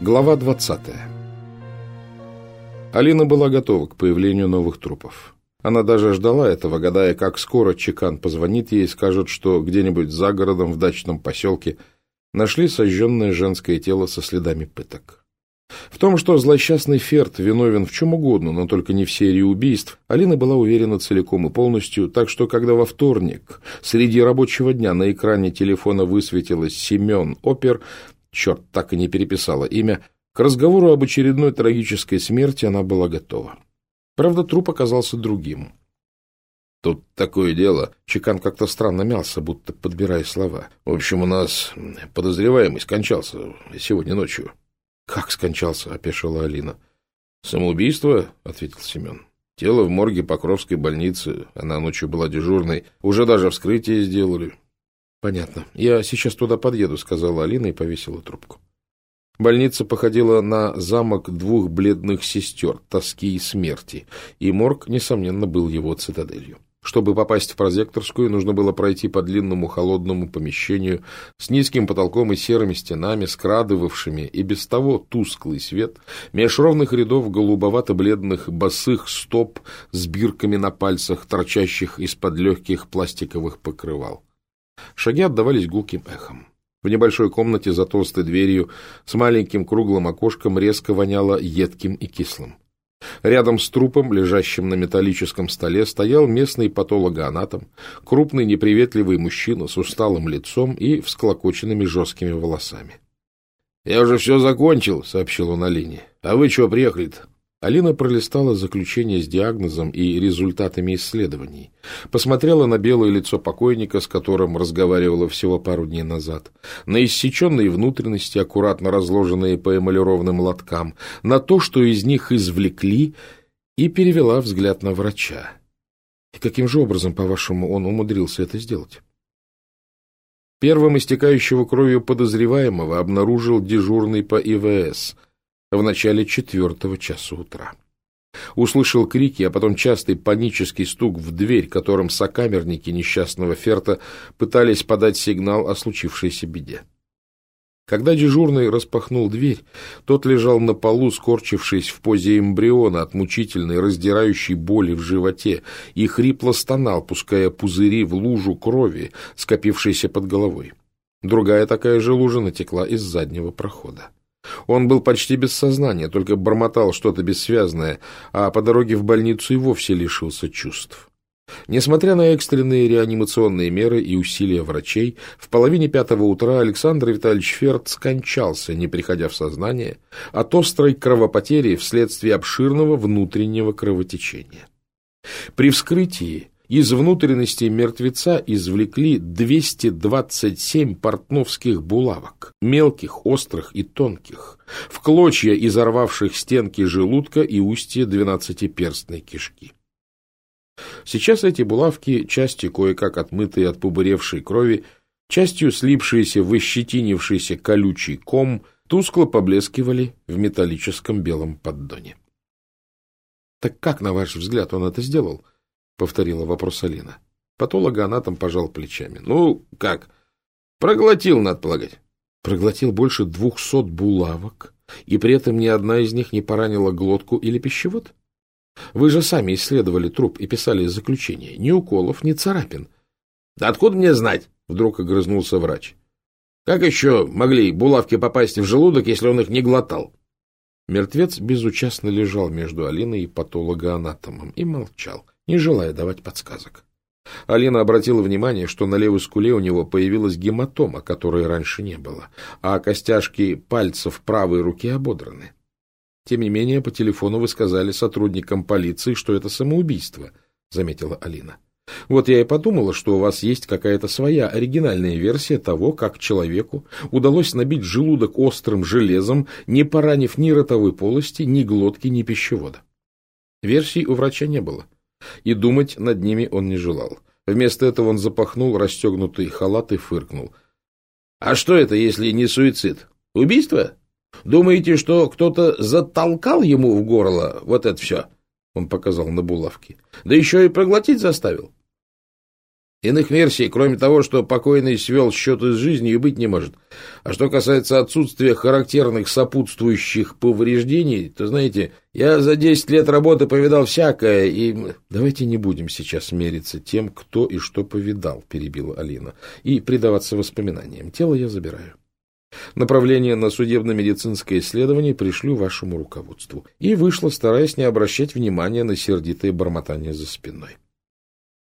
Глава 20 Алина была готова к появлению новых трупов. Она даже ждала этого, гадая, как скоро Чекан позвонит ей и скажет, что где-нибудь за городом в дачном поселке нашли сожженное женское тело со следами пыток. В том, что злосчастный Ферд виновен в чем угодно, но только не в серии убийств, Алина была уверена целиком и полностью, так что, когда во вторник среди рабочего дня на экране телефона высветилось Семен Опер, черт, так и не переписала имя, к разговору об очередной трагической смерти она была готова. Правда, труп оказался другим. Тут такое дело. Чекан как-то странно мялся, будто подбирая слова. В общем, у нас подозреваемый скончался сегодня ночью. — Как скончался? — опешила Алина. — Самоубийство, — ответил Семен. Тело в морге Покровской больницы, она ночью была дежурной, уже даже вскрытие сделали. — Понятно. Я сейчас туда подъеду, — сказала Алина и повесила трубку. Больница походила на замок двух бледных сестер, тоски и смерти, и морг, несомненно, был его цитаделью. Чтобы попасть в прозекторскую, нужно было пройти по длинному холодному помещению с низким потолком и серыми стенами, скрадывавшими и без того тусклый свет, меж ровных рядов голубовато-бледных босых стоп с бирками на пальцах, торчащих из-под легких пластиковых покрывал. Шаги отдавались гулким эхом. В небольшой комнате за толстой дверью с маленьким круглым окошком резко воняло едким и кислым. Рядом с трупом, лежащим на металлическом столе, стоял местный патологоанатом, крупный неприветливый мужчина с усталым лицом и всклокоченными жесткими волосами. — Я уже все закончил, — сообщил он Алине. — А вы чего приехали-то? Алина пролистала заключение с диагнозом и результатами исследований, посмотрела на белое лицо покойника, с которым разговаривала всего пару дней назад, на иссеченные внутренности, аккуратно разложенные по эмалированным лоткам, на то, что из них извлекли, и перевела взгляд на врача. И каким же образом, по-вашему, он умудрился это сделать? Первым истекающего кровью подозреваемого обнаружил дежурный по ИВС – в начале четвертого часа утра. Услышал крики, а потом частый панический стук в дверь, которым сокамерники несчастного Ферта пытались подать сигнал о случившейся беде. Когда дежурный распахнул дверь, тот лежал на полу, скорчившись в позе эмбриона от мучительной, раздирающей боли в животе, и хрипло стонал, пуская пузыри в лужу крови, скопившейся под головой. Другая такая же лужа натекла из заднего прохода. Он был почти без сознания, только бормотал что-то бессвязное, а по дороге в больницу и вовсе лишился чувств. Несмотря на экстренные реанимационные меры и усилия врачей, в половине пятого утра Александр Витальевич Ферд скончался, не приходя в сознание, от острой кровопотери вследствие обширного внутреннего кровотечения. При вскрытии из внутренности мертвеца извлекли 227 портновских булавок, мелких, острых и тонких, в клочья изорвавших стенки желудка и устья двенадцатиперстной кишки. Сейчас эти булавки, частью кое-как отмытые от побуревшей крови, частью слипшиеся в ощетинившийся колючий ком, тускло поблескивали в металлическом белом поддоне. Так как, на ваш взгляд, он это сделал? —— повторила вопрос Алина. Патологоанатом пожал плечами. — Ну, как? Проглотил, надо полагать. Проглотил больше двухсот булавок, и при этом ни одна из них не поранила глотку или пищевод? Вы же сами исследовали труп и писали заключение. Ни уколов, ни царапин. — Да откуда мне знать? — вдруг огрызнулся врач. — Как еще могли булавки попасть в желудок, если он их не глотал? Мертвец безучастно лежал между Алиной и патологоанатомом и молчал. — не желая давать подсказок. Алина обратила внимание, что на левой скуле у него появилась гематома, которой раньше не было, а костяшки пальцев правой руки ободраны. Тем не менее, по телефону вы сказали сотрудникам полиции, что это самоубийство, — заметила Алина. Вот я и подумала, что у вас есть какая-то своя оригинальная версия того, как человеку удалось набить желудок острым железом, не поранив ни ротовой полости, ни глотки, ни пищевода. Версий у врача не было и думать над ними он не желал. Вместо этого он запахнул расстегнутый халат и фыркнул. — А что это, если не суицид? Убийство? Думаете, что кто-то затолкал ему в горло вот это все? Он показал на булавки. Да еще и проглотить заставил. Иных версий, кроме того, что покойный свел счеты с жизнью, и быть не может. А что касается отсутствия характерных сопутствующих повреждений, то, знаете, я за 10 лет работы повидал всякое, и... Давайте не будем сейчас мериться тем, кто и что повидал, перебила Алина, и предаваться воспоминаниям. Тело я забираю. Направление на судебно-медицинское исследование пришлю вашему руководству. И вышла, стараясь не обращать внимания на сердитое бормотание за спиной.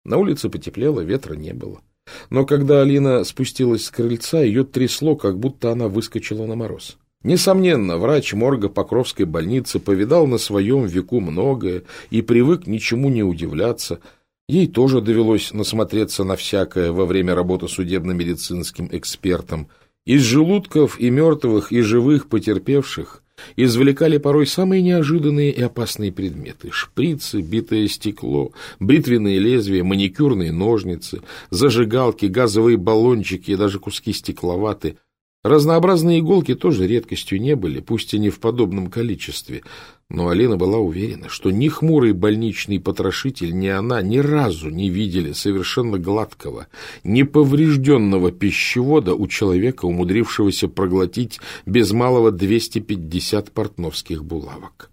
На улице потеплело, ветра не было. Но когда Алина спустилась с крыльца, ее трясло, как будто она выскочила на мороз. Несомненно, врач морга Покровской больницы повидал на своем веку многое и привык ничему не удивляться. Ей тоже довелось насмотреться на всякое во время работы судебно-медицинским экспертом. Из желудков и мертвых, и живых потерпевших извлекали порой самые неожиданные и опасные предметы. Шприцы, битое стекло, бритвенные лезвия, маникюрные ножницы, зажигалки, газовые баллончики и даже куски стекловаты. Разнообразные иголки тоже редкостью не были, пусть и не в подобном количестве, но Алина была уверена, что ни хмурый больничный потрошитель, ни она ни разу не видели совершенно гладкого, неповрежденного пищевода у человека, умудрившегося проглотить без малого 250 портновских булавок.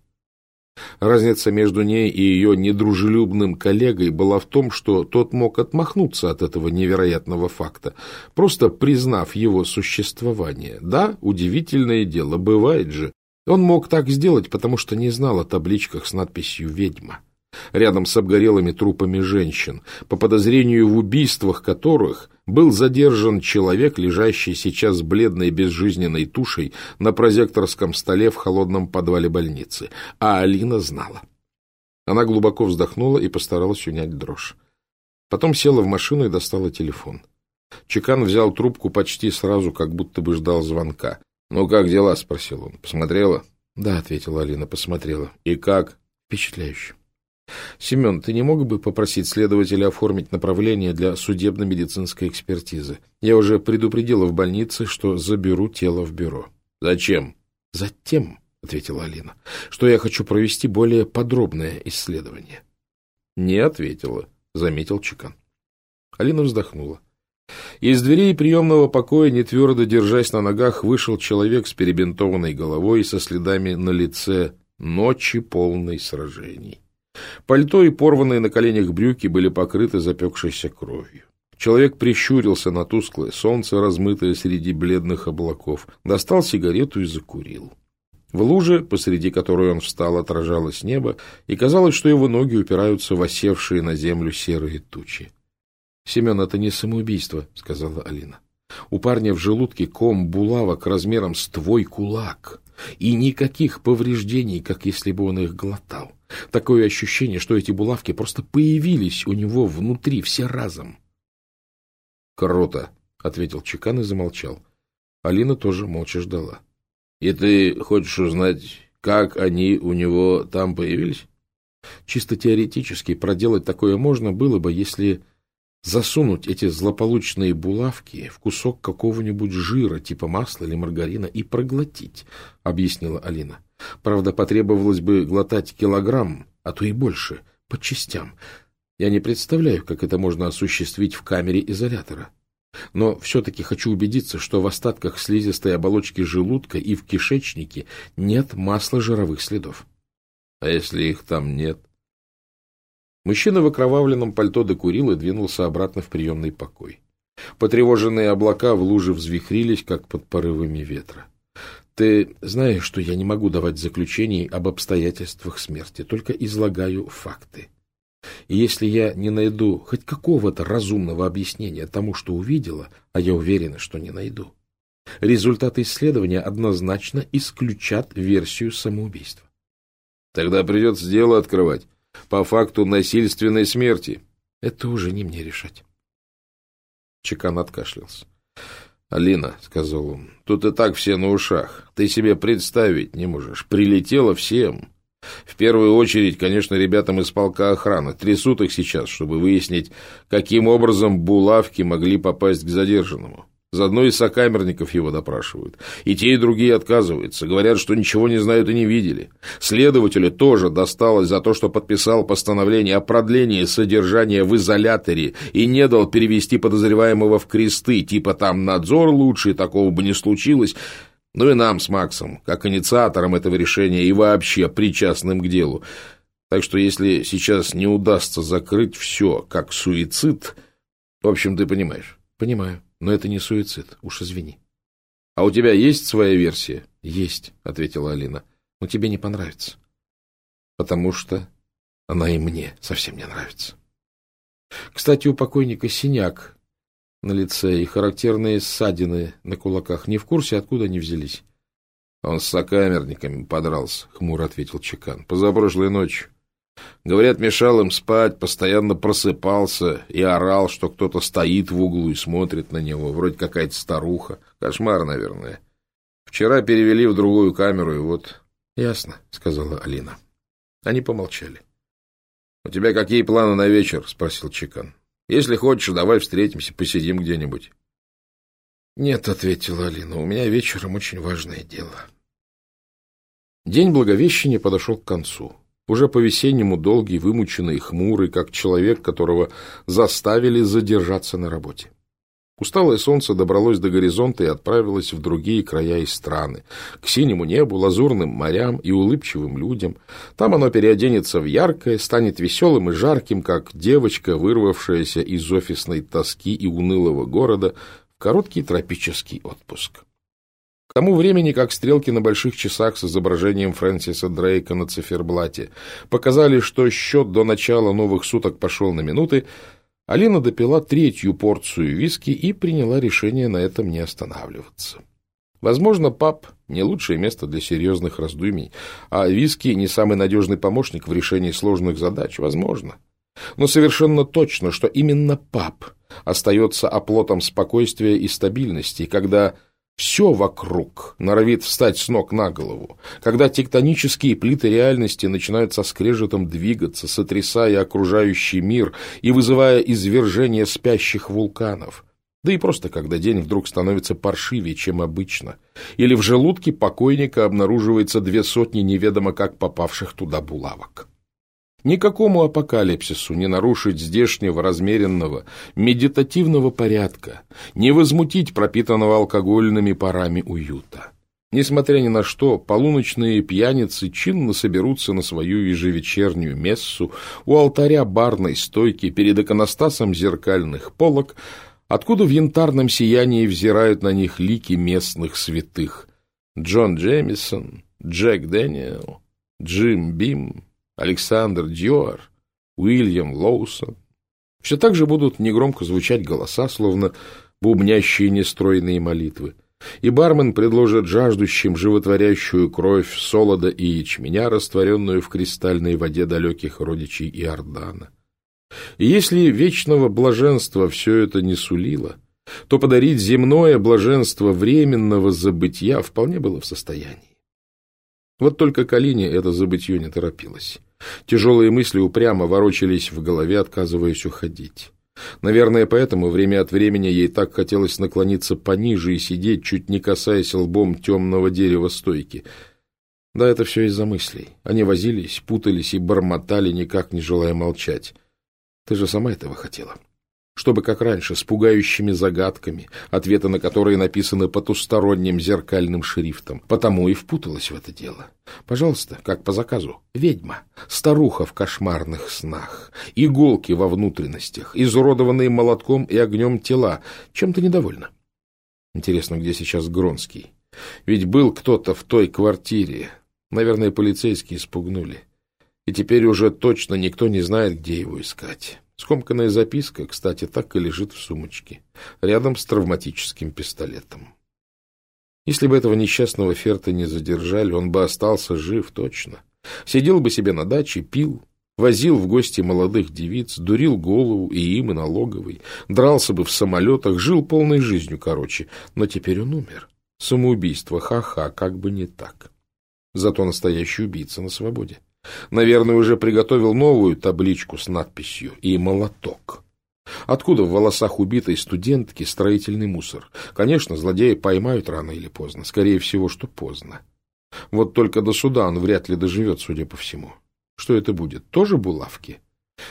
Разница между ней и ее недружелюбным коллегой была в том, что тот мог отмахнуться от этого невероятного факта, просто признав его существование. Да, удивительное дело, бывает же, он мог так сделать, потому что не знал о табличках с надписью «Ведьма». Рядом с обгорелыми трупами женщин, по подозрению в убийствах которых был задержан человек, лежащий сейчас бледной безжизненной тушей на прозекторском столе в холодном подвале больницы. А Алина знала. Она глубоко вздохнула и постаралась унять дрожь. Потом села в машину и достала телефон. Чекан взял трубку почти сразу, как будто бы ждал звонка. «Ну, как дела?» — спросил он. «Посмотрела?» «Да», — ответила Алина, — «посмотрела». «И как?» «Впечатляюще». «Семен, ты не мог бы попросить следователя оформить направление для судебно-медицинской экспертизы? Я уже предупредила в больнице, что заберу тело в бюро». «Зачем?» «Затем», — ответила Алина, — «что я хочу провести более подробное исследование». «Не ответила», — заметил Чекан. Алина вздохнула. Из дверей приемного покоя, не твердо держась на ногах, вышел человек с перебинтованной головой и со следами на лице ночи полной сражений. Пальто и порванные на коленях брюки были покрыты запекшейся кровью. Человек прищурился на тусклое солнце, размытое среди бледных облаков, достал сигарету и закурил. В луже, посреди которой он встал, отражалось небо, и казалось, что его ноги упираются в осевшие на землю серые тучи. — Семен, это не самоубийство, — сказала Алина. У парня в желудке ком булавок размером с твой кулак, и никаких повреждений, как если бы он их глотал. Такое ощущение, что эти булавки просто появились у него внутри все разом. — Круто, — ответил Чекан и замолчал. Алина тоже молча ждала. — И ты хочешь узнать, как они у него там появились? Чисто теоретически проделать такое можно было бы, если засунуть эти злополучные булавки в кусок какого-нибудь жира, типа масла или маргарина, и проглотить, — объяснила Алина. Правда, потребовалось бы глотать килограмм, а то и больше, по частям. Я не представляю, как это можно осуществить в камере изолятора. Но все-таки хочу убедиться, что в остатках слизистой оболочки желудка и в кишечнике нет масла жировых следов. А если их там нет? — Мужчина в окровавленном пальто докурил и двинулся обратно в приемный покой. Потревоженные облака в луже взвихрились, как под порывами ветра. Ты знаешь, что я не могу давать заключений об обстоятельствах смерти, только излагаю факты. И если я не найду хоть какого-то разумного объяснения тому, что увидела, а я уверена, что не найду, результаты исследования однозначно исключат версию самоубийства. Тогда придется дело открывать по факту насильственной смерти. Это уже не мне решать. Чекан откашлялся. «Алина», — сказал он, — «тут и так все на ушах. Ты себе представить не можешь. Прилетело всем. В первую очередь, конечно, ребятам из полка охраны. Трясут их сейчас, чтобы выяснить, каким образом булавки могли попасть к задержанному. Заодно и сокамерников его допрашивают. И те, и другие отказываются. Говорят, что ничего не знают и не видели. Следователю тоже досталось за то, что подписал постановление о продлении содержания в изоляторе и не дал перевести подозреваемого в кресты. Типа там надзор лучше, такого бы не случилось. Ну и нам с Максом, как инициатором этого решения и вообще причастным к делу. Так что если сейчас не удастся закрыть все как суицид... В общем, ты понимаешь. Понимаю. Но это не суицид, уж извини. — А у тебя есть своя версия? — Есть, — ответила Алина. — Но тебе не понравится. — Потому что она и мне совсем не нравится. Кстати, у покойника синяк на лице и характерные ссадины на кулаках. Не в курсе, откуда они взялись? — Он с сокамерниками подрался, — хмуро ответил Чекан. — Позапрошлой ночью. Говорят, мешал им спать, постоянно просыпался и орал, что кто-то стоит в углу и смотрит на него, вроде какая-то старуха. Кошмар, наверное. Вчера перевели в другую камеру, и вот... — Ясно, — сказала Алина. Они помолчали. — У тебя какие планы на вечер? — спросил Чекан. — Если хочешь, давай встретимся, посидим где-нибудь. — Нет, — ответила Алина, — у меня вечером очень важное дело. День Благовещения подошел к концу уже по-весеннему долгий, вымученный, хмурый, как человек, которого заставили задержаться на работе. Усталое солнце добралось до горизонта и отправилось в другие края и страны, к синему небу, лазурным морям и улыбчивым людям. Там оно переоденется в яркое, станет веселым и жарким, как девочка, вырвавшаяся из офисной тоски и унылого города в короткий тропический отпуск. К тому времени, как стрелки на больших часах с изображением Фрэнсиса Дрейка на циферблате показали, что счет до начала новых суток пошел на минуты, Алина допила третью порцию виски и приняла решение на этом не останавливаться. Возможно, паб — не лучшее место для серьезных раздумий, а виски — не самый надежный помощник в решении сложных задач. Возможно. Но совершенно точно, что именно паб остается оплотом спокойствия и стабильности, когда все вокруг норовит встать с ног на голову, когда тектонические плиты реальности начинают со скрежетом двигаться, сотрясая окружающий мир и вызывая извержение спящих вулканов. Да и просто когда день вдруг становится паршивее, чем обычно, или в желудке покойника обнаруживается две сотни неведомо как попавших туда булавок. Никакому апокалипсису не нарушить здешнего размеренного, медитативного порядка, не возмутить пропитанного алкогольными парами уюта. Несмотря ни на что, полуночные пьяницы чинно соберутся на свою ежевечернюю мессу у алтаря барной стойки перед иконостасом зеркальных полок, откуда в янтарном сиянии взирают на них лики местных святых. Джон Джеймисон, Джек Дэниел, Джим Бим, Александр Дьюар, Уильям Лоусон. Все так же будут негромко звучать голоса, словно бубнящие нестройные молитвы. И бармен предложит жаждущим животворящую кровь солода и ячменя, растворенную в кристальной воде далеких родичей Иордана. И если вечного блаженства все это не сулило, то подарить земное блаженство временного забытья вполне было в состоянии. Вот только Калине это забытье не торопилось. Тяжелые мысли упрямо ворочались в голове, отказываясь уходить. Наверное, поэтому время от времени ей так хотелось наклониться пониже и сидеть, чуть не касаясь лбом темного дерева стойки. Да, это все из-за мыслей. Они возились, путались и бормотали, никак не желая молчать. Ты же сама этого хотела. — чтобы, как раньше, с пугающими загадками, ответы на которые написаны потусторонним зеркальным шрифтом. Потому и впуталась в это дело. Пожалуйста, как по заказу, ведьма, старуха в кошмарных снах, иголки во внутренностях, изуродованные молотком и огнем тела. Чем то недовольна? Интересно, где сейчас Гронский? Ведь был кто-то в той квартире. Наверное, полицейские испугнули. И теперь уже точно никто не знает, где его искать. Скомканная записка, кстати, так и лежит в сумочке, рядом с травматическим пистолетом. Если бы этого несчастного Ферта не задержали, он бы остался жив точно. Сидел бы себе на даче, пил, возил в гости молодых девиц, дурил голову и им, и налоговый, дрался бы в самолетах, жил полной жизнью, короче. Но теперь он умер. Самоубийство, ха-ха, как бы не так. Зато настоящий убийца на свободе. Наверное, уже приготовил новую табличку с надписью «И молоток». Откуда в волосах убитой студентки строительный мусор? Конечно, злодеи поймают рано или поздно. Скорее всего, что поздно. Вот только до суда он вряд ли доживет, судя по всему. Что это будет? Тоже булавки?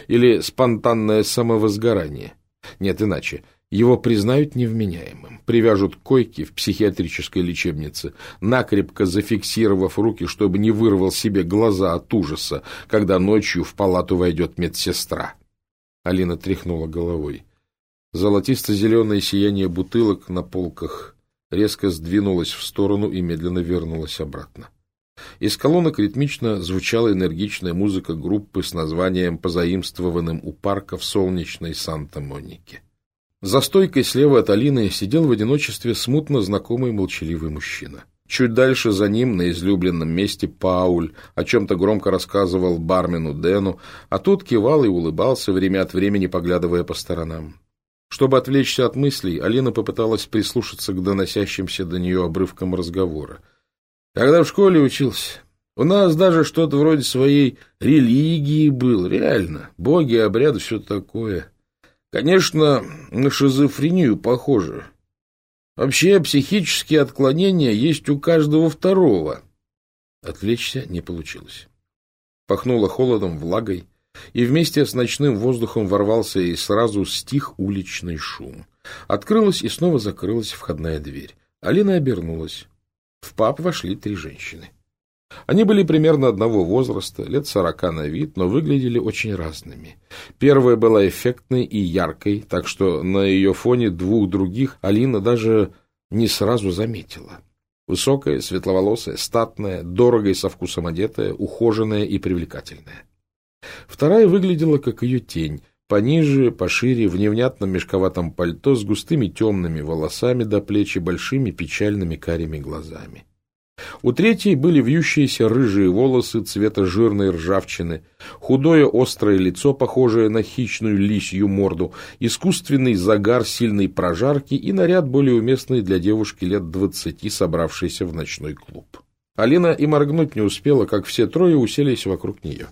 Или спонтанное самовозгорание? Нет, иначе. Его признают невменяемым, привяжут к койке в психиатрической лечебнице, накрепко зафиксировав руки, чтобы не вырвал себе глаза от ужаса, когда ночью в палату войдет медсестра. Алина тряхнула головой. Золотисто-зеленое сияние бутылок на полках резко сдвинулось в сторону и медленно вернулось обратно. Из колонок ритмично звучала энергичная музыка группы с названием, позаимствованным у парка в солнечной Санта-Монике. За стойкой слева от Алины сидел в одиночестве смутно знакомый молчаливый мужчина. Чуть дальше за ним, на излюбленном месте, Пауль о чем-то громко рассказывал бармену Дэну, а тот кивал и улыбался, время от времени поглядывая по сторонам. Чтобы отвлечься от мыслей, Алина попыталась прислушаться к доносящимся до нее обрывкам разговора. «Когда в школе учился, у нас даже что-то вроде своей религии было, реально. Боги, обряды, все такое. Конечно, на шизофрению похоже. Вообще, психические отклонения есть у каждого второго. Отвлечься не получилось. Пахнуло холодом, влагой, и вместе с ночным воздухом ворвался и сразу стих уличный шум. Открылась и снова закрылась входная дверь. Алина обернулась. В паб вошли три женщины. Они были примерно одного возраста, лет сорока на вид, но выглядели очень разными. Первая была эффектной и яркой, так что на ее фоне двух других Алина даже не сразу заметила. Высокая, светловолосая, статная, дорого со вкусом одетая, ухоженная и привлекательная. Вторая выглядела как ее тень, пониже, пошире, в невнятном мешковатом пальто с густыми темными волосами до плеч и большими печальными карими глазами. У третьей были вьющиеся рыжие волосы цвета жирной ржавчины, худое острое лицо, похожее на хищную лисью морду, искусственный загар сильной прожарки и наряд более уместный для девушки лет двадцати, собравшейся в ночной клуб. Алина и моргнуть не успела, как все трое уселись вокруг нее.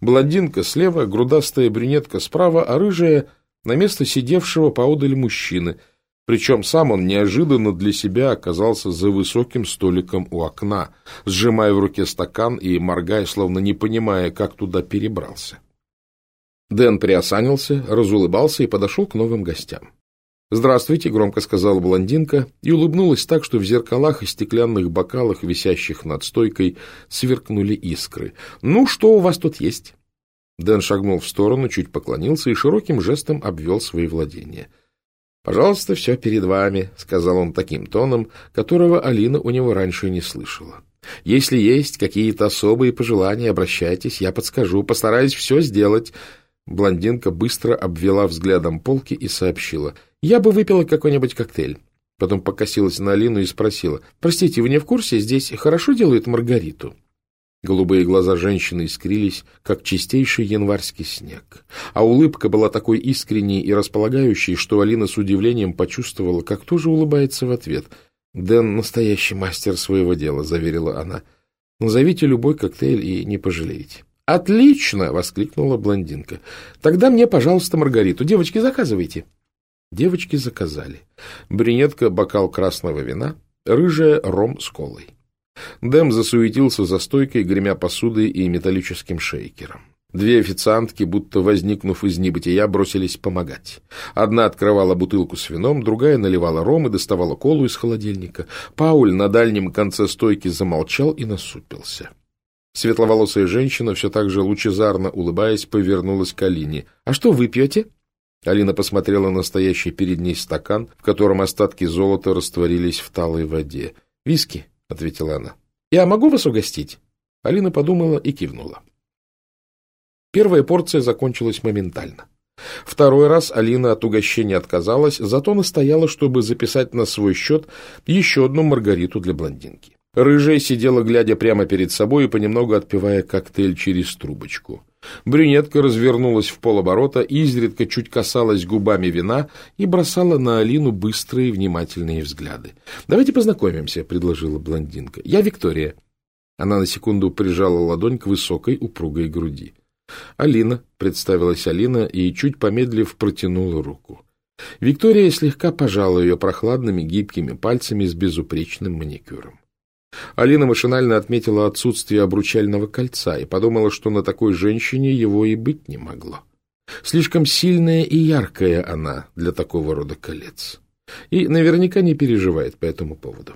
Блондинка слева, грудастая брюнетка справа, а рыжая — на место сидевшего поодаль мужчины — причем сам он неожиданно для себя оказался за высоким столиком у окна, сжимая в руке стакан и моргая, словно не понимая, как туда перебрался. Дэн приосанился, разулыбался и подошел к новым гостям. «Здравствуйте», — громко сказала блондинка и улыбнулась так, что в зеркалах и стеклянных бокалах, висящих над стойкой, сверкнули искры. «Ну, что у вас тут есть?» Дэн шагнул в сторону, чуть поклонился и широким жестом обвел свои владения — «Пожалуйста, все перед вами», — сказал он таким тоном, которого Алина у него раньше не слышала. «Если есть какие-то особые пожелания, обращайтесь, я подскажу, постараюсь все сделать». Блондинка быстро обвела взглядом полки и сообщила. «Я бы выпила какой-нибудь коктейль». Потом покосилась на Алину и спросила. «Простите, вы не в курсе, здесь хорошо делают маргариту?» Голубые глаза женщины искрились, как чистейший январский снег. А улыбка была такой искренней и располагающей, что Алина с удивлением почувствовала, как тоже улыбается в ответ. «Дэн — настоящий мастер своего дела», — заверила она. «Назовите любой коктейль и не пожалеете». «Отлично!» — воскликнула блондинка. «Тогда мне, пожалуйста, Маргариту. Девочки, заказывайте». Девочки заказали. Брюнетка — бокал красного вина, рыжая — ром с колой. Дэм засуетился за стойкой, гремя посудой и металлическим шейкером. Две официантки, будто возникнув из небытия, бросились помогать. Одна открывала бутылку с вином, другая наливала ром и доставала колу из холодильника. Пауль на дальнем конце стойки замолчал и насупился. Светловолосая женщина, все так же лучезарно улыбаясь, повернулась к Алине. «А что вы пьете?» Алина посмотрела на стоящий перед ней стакан, в котором остатки золота растворились в талой воде. «Виски», ответила она. «Я могу вас угостить?» Алина подумала и кивнула. Первая порция закончилась моментально. Второй раз Алина от угощения отказалась, зато настояла, чтобы записать на свой счет еще одну маргариту для блондинки. Рыжая сидела, глядя прямо перед собой и понемногу отпивая коктейль через трубочку. Брюнетка развернулась в полоборота, изредка чуть касалась губами вина и бросала на Алину быстрые внимательные взгляды. «Давайте познакомимся», — предложила блондинка. «Я Виктория». Она на секунду прижала ладонь к высокой упругой груди. Алина, представилась Алина и, чуть помедлив, протянула руку. Виктория слегка пожала ее прохладными гибкими пальцами с безупречным маникюром. Алина машинально отметила отсутствие обручального кольца и подумала, что на такой женщине его и быть не могло. Слишком сильная и яркая она для такого рода колец. И наверняка не переживает по этому поводу.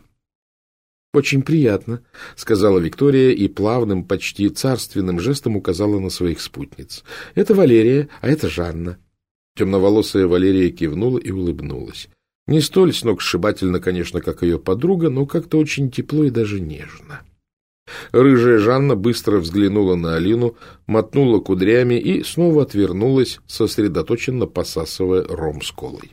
«Очень приятно», — сказала Виктория и плавным, почти царственным жестом указала на своих спутниц. «Это Валерия, а это Жанна». Темноволосая Валерия кивнула и улыбнулась. Не столь сногсшибательно, конечно, как ее подруга, но как-то очень тепло и даже нежно. Рыжая Жанна быстро взглянула на Алину, мотнула кудрями и снова отвернулась, сосредоточенно посасывая ром с колой.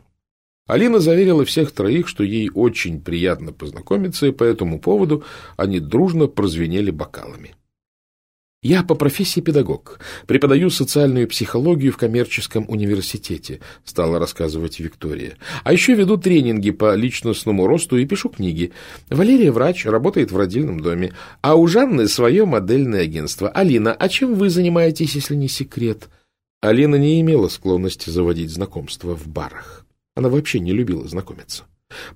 Алина заверила всех троих, что ей очень приятно познакомиться, и по этому поводу они дружно прозвенели бокалами. Я по профессии педагог, преподаю социальную психологию в коммерческом университете, стала рассказывать Виктория. А еще веду тренинги по личностному росту и пишу книги. Валерия врач, работает в родильном доме, а у Жанны свое модельное агентство. Алина, а чем вы занимаетесь, если не секрет? Алина не имела склонности заводить знакомства в барах. Она вообще не любила знакомиться.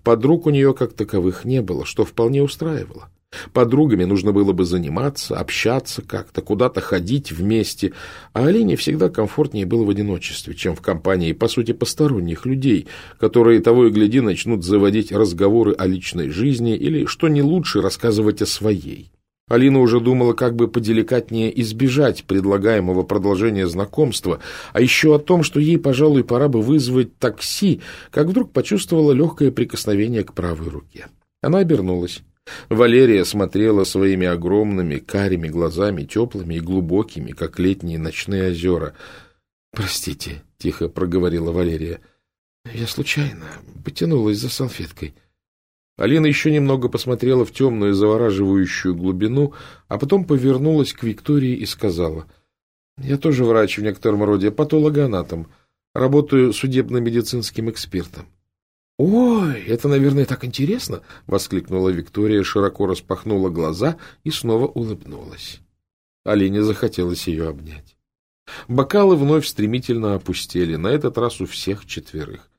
Подруг у нее как таковых не было, что вполне устраивало. Подругами нужно было бы заниматься, общаться как-то, куда-то ходить вместе, а Алине всегда комфортнее было в одиночестве, чем в компании, по сути, посторонних людей, которые того и гляди начнут заводить разговоры о личной жизни или, что не лучше, рассказывать о своей. Алина уже думала, как бы поделикатнее избежать предлагаемого продолжения знакомства, а еще о том, что ей, пожалуй, пора бы вызвать такси, как вдруг почувствовала легкое прикосновение к правой руке. Она обернулась. Валерия смотрела своими огромными карими глазами, теплыми и глубокими, как летние ночные озера. — Простите, — тихо проговорила Валерия. — Я случайно потянулась за салфеткой. Алина еще немного посмотрела в темную завораживающую глубину, а потом повернулась к Виктории и сказала. — Я тоже врач в некотором роде, патологоанатом. Работаю судебно-медицинским экспертом. «Ой, это, наверное, так интересно!» — воскликнула Виктория, широко распахнула глаза и снова улыбнулась. Алине захотелось ее обнять. Бокалы вновь стремительно опустели, на этот раз у всех четверых.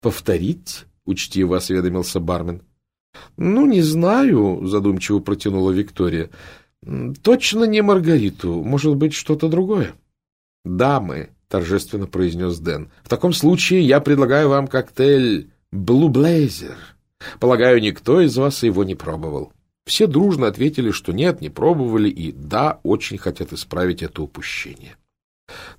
«Повторить?» — учтиво осведомился бармен. «Ну, не знаю», — задумчиво протянула Виктория. «Точно не Маргариту. Может быть, что-то другое?» «Дамы», — торжественно произнес Дэн. — В таком случае я предлагаю вам коктейль «Блу Блейзер». Полагаю, никто из вас его не пробовал. Все дружно ответили, что нет, не пробовали, и да, очень хотят исправить это упущение.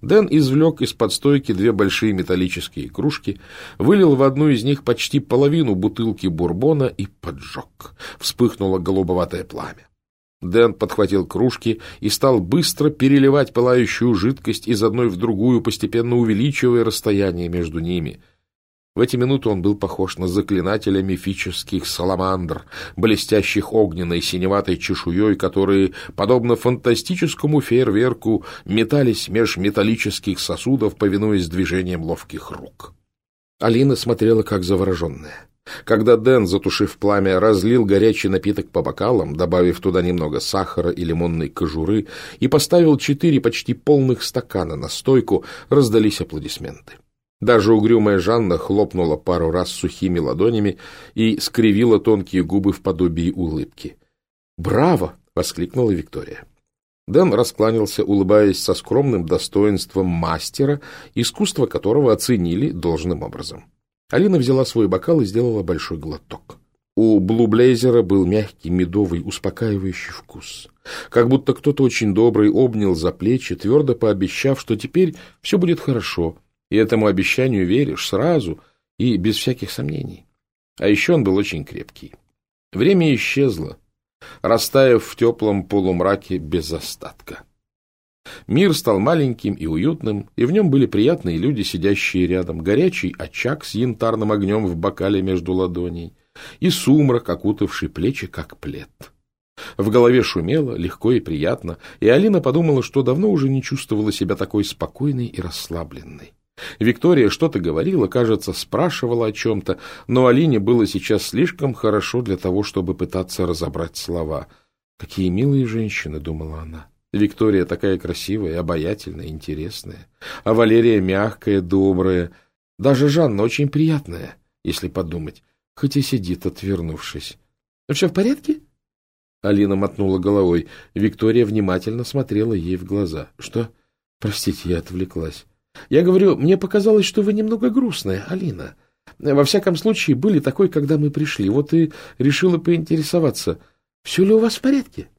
Дэн извлек из-под стойки две большие металлические кружки, вылил в одну из них почти половину бутылки бурбона и поджег. Вспыхнуло голубоватое пламя. Дэн подхватил кружки и стал быстро переливать пылающую жидкость из одной в другую, постепенно увеличивая расстояние между ними. В эти минуты он был похож на заклинателя мифических саламандр, блестящих огненной синеватой чешуей, которые, подобно фантастическому фейерверку, метались меж металлических сосудов, повинуясь движением ловких рук. Алина смотрела как завороженная. Когда Дэн, затушив пламя, разлил горячий напиток по бокалам, добавив туда немного сахара и лимонной кожуры, и поставил четыре почти полных стакана на стойку, раздались аплодисменты. Даже угрюмая Жанна хлопнула пару раз сухими ладонями и скривила тонкие губы в подобии улыбки. «Браво!» — воскликнула Виктория. Дэн раскланялся, улыбаясь со скромным достоинством мастера, искусство которого оценили должным образом. Алина взяла свой бокал и сделала большой глоток. У блублейзера был мягкий, медовый, успокаивающий вкус. Как будто кто-то очень добрый обнял за плечи, твердо пообещав, что теперь все будет хорошо, и этому обещанию веришь сразу и без всяких сомнений. А еще он был очень крепкий. Время исчезло, растаяв в теплом полумраке без остатка. Мир стал маленьким и уютным, и в нем были приятные люди, сидящие рядом, горячий очаг с янтарным огнем в бокале между ладоней и сумрак, окутавший плечи, как плед. В голове шумело, легко и приятно, и Алина подумала, что давно уже не чувствовала себя такой спокойной и расслабленной. Виктория что-то говорила, кажется, спрашивала о чем-то, но Алине было сейчас слишком хорошо для того, чтобы пытаться разобрать слова. «Какие милые женщины», — думала она. Виктория такая красивая, обаятельная, интересная, а Валерия мягкая, добрая, даже Жанна очень приятная, если подумать, хоть и сидит, отвернувшись. — Все в порядке? Алина мотнула головой. Виктория внимательно смотрела ей в глаза. — Что? Простите, я отвлеклась. — Я говорю, мне показалось, что вы немного грустная, Алина. Во всяком случае, были такой, когда мы пришли. Вот и решила поинтересоваться, все ли у вас в порядке?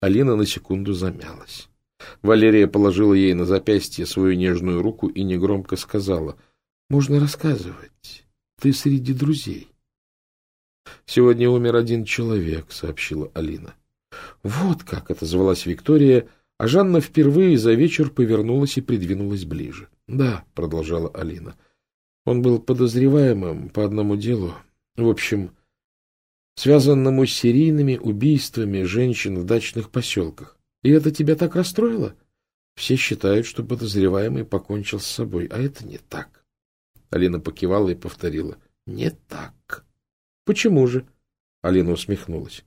Алина на секунду замялась. Валерия положила ей на запястье свою нежную руку и негромко сказала, «Можно рассказывать. Ты среди друзей». «Сегодня умер один человек», — сообщила Алина. «Вот как!» — отозвалась Виктория, а Жанна впервые за вечер повернулась и придвинулась ближе. «Да», — продолжала Алина, — «он был подозреваемым по одному делу. В общем, связанному с серийными убийствами женщин в дачных поселках. И это тебя так расстроило? Все считают, что подозреваемый покончил с собой, а это не так». Алина покивала и повторила. «Не так». Почему же? Алина усмехнулась.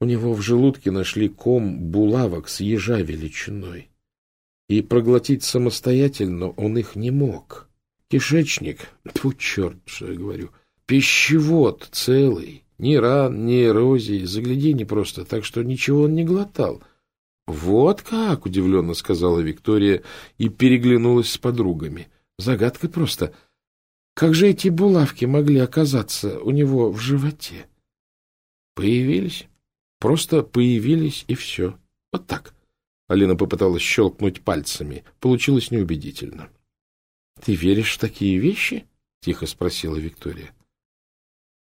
У него в желудке нашли ком булавок с ежа величиной. И проглотить самостоятельно он их не мог. Кишечник, тьфу, черт, что я говорю, пищевод целый, ни ран, ни эрозии, загляди просто, так что ничего он не глотал. — Вот как! — удивленно сказала Виктория и переглянулась с подругами. — Загадка просто. Как же эти булавки могли оказаться у него в животе? Появились. Просто появились, и все. Вот так. Алина попыталась щелкнуть пальцами. Получилось неубедительно. — Ты веришь в такие вещи? — тихо спросила Виктория.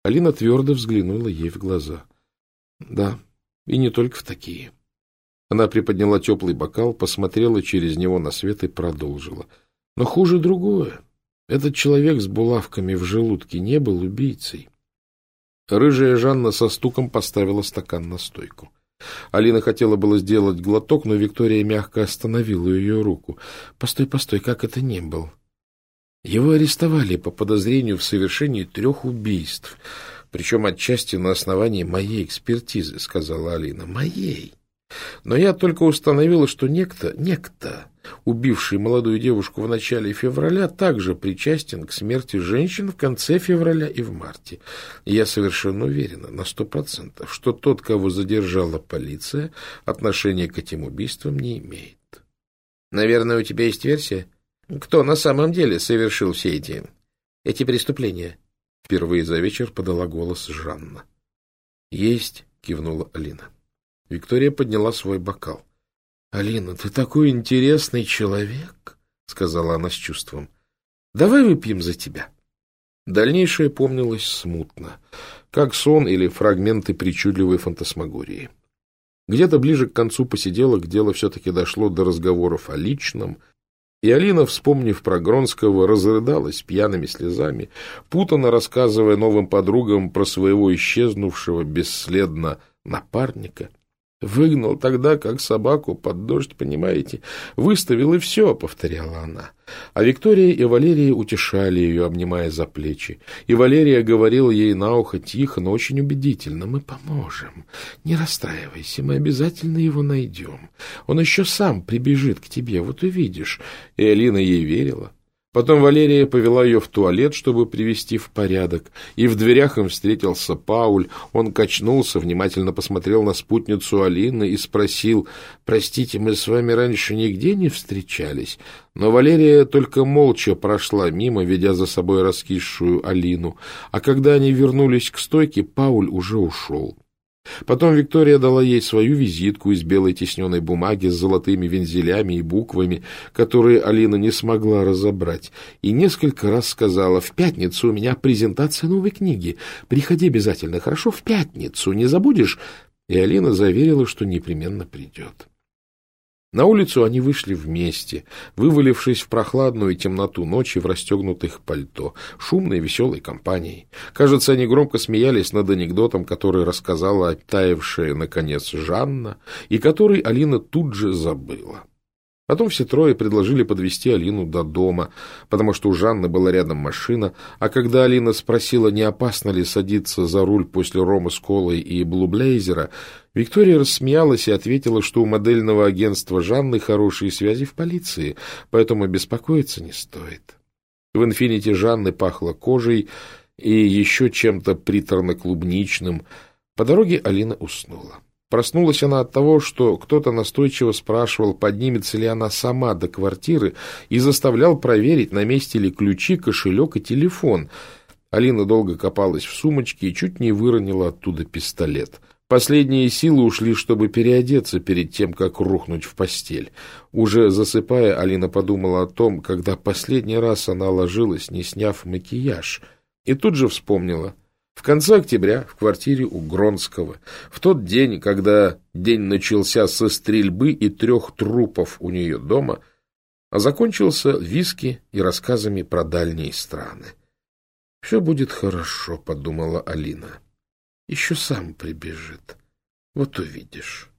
Алина твердо взглянула ей в глаза. — Да, и не только в такие. Она приподняла теплый бокал, посмотрела через него на свет и продолжила. — Но хуже другое. Этот человек с булавками в желудке не был убийцей. Рыжая Жанна со стуком поставила стакан на стойку. Алина хотела было сделать глоток, но Виктория мягко остановила ее руку. — Постой, постой, как это не был? Его арестовали по подозрению в совершении трех убийств, причем отчасти на основании моей экспертизы, — сказала Алина. — Моей. Но я только установила, что некто, некто, убивший молодую девушку в начале февраля, также причастен к смерти женщин в конце февраля и в марте. Я совершенно уверена на сто процентов, что тот, кого задержала полиция, отношения к этим убийствам не имеет. Наверное, у тебя есть версия? Кто на самом деле совершил все эти, эти преступления? Впервые за вечер подала голос Жанна. Есть, кивнула Алина. Виктория подняла свой бокал. — Алина, ты такой интересный человек, — сказала она с чувством. — Давай выпьем за тебя. Дальнейшее помнилось смутно, как сон или фрагменты причудливой фантасмагории. Где-то ближе к концу посиделок дело все-таки дошло до разговоров о личном, и Алина, вспомнив про Гронского, разрыдалась пьяными слезами, путанно рассказывая новым подругам про своего исчезнувшего бесследно напарника — Выгнал тогда, как собаку, под дождь, понимаете? Выставил и все, — повторяла она. А Виктория и Валерия утешали ее, обнимая за плечи. И Валерия говорила ей на ухо тихо, но очень убедительно. Мы поможем. Не расстраивайся, мы обязательно его найдем. Он еще сам прибежит к тебе, вот увидишь. И Алина ей верила. Потом Валерия повела ее в туалет, чтобы привести в порядок, и в дверях им встретился Пауль. Он качнулся, внимательно посмотрел на спутницу Алины и спросил, «Простите, мы с вами раньше нигде не встречались?» Но Валерия только молча прошла мимо, ведя за собой раскисшую Алину, а когда они вернулись к стойке, Пауль уже ушел. Потом Виктория дала ей свою визитку из белой тисненной бумаги с золотыми вензелями и буквами, которые Алина не смогла разобрать, и несколько раз сказала «В пятницу у меня презентация новой книги. Приходи обязательно, хорошо? В пятницу, не забудешь?» И Алина заверила, что непременно придет. На улицу они вышли вместе, вывалившись в прохладную темноту ночи в расстегнутых пальто, шумной веселой компанией. Кажется, они громко смеялись над анекдотом, который рассказала оттаившая, наконец, Жанна, и который Алина тут же забыла. Потом все трое предложили подвести Алину до дома, потому что у Жанны была рядом машина, а когда Алина спросила, не опасно ли садиться за руль после Рома с колой и Блублейзера, Виктория рассмеялась и ответила, что у модельного агентства Жанны хорошие связи в полиции, поэтому беспокоиться не стоит. В «Инфинити» Жанны пахло кожей и еще чем-то приторно-клубничным. По дороге Алина уснула. Проснулась она от того, что кто-то настойчиво спрашивал, поднимется ли она сама до квартиры, и заставлял проверить, на месте ли ключи, кошелек и телефон. Алина долго копалась в сумочке и чуть не выронила оттуда пистолет. Последние силы ушли, чтобы переодеться перед тем, как рухнуть в постель. Уже засыпая, Алина подумала о том, когда последний раз она ложилась, не сняв макияж, и тут же вспомнила — в конце октября в квартире у Гронского, в тот день, когда день начался со стрельбы и трех трупов у нее дома, а закончился виски и рассказами про дальние страны. «Все будет хорошо», — подумала Алина. «Еще сам прибежит. Вот увидишь».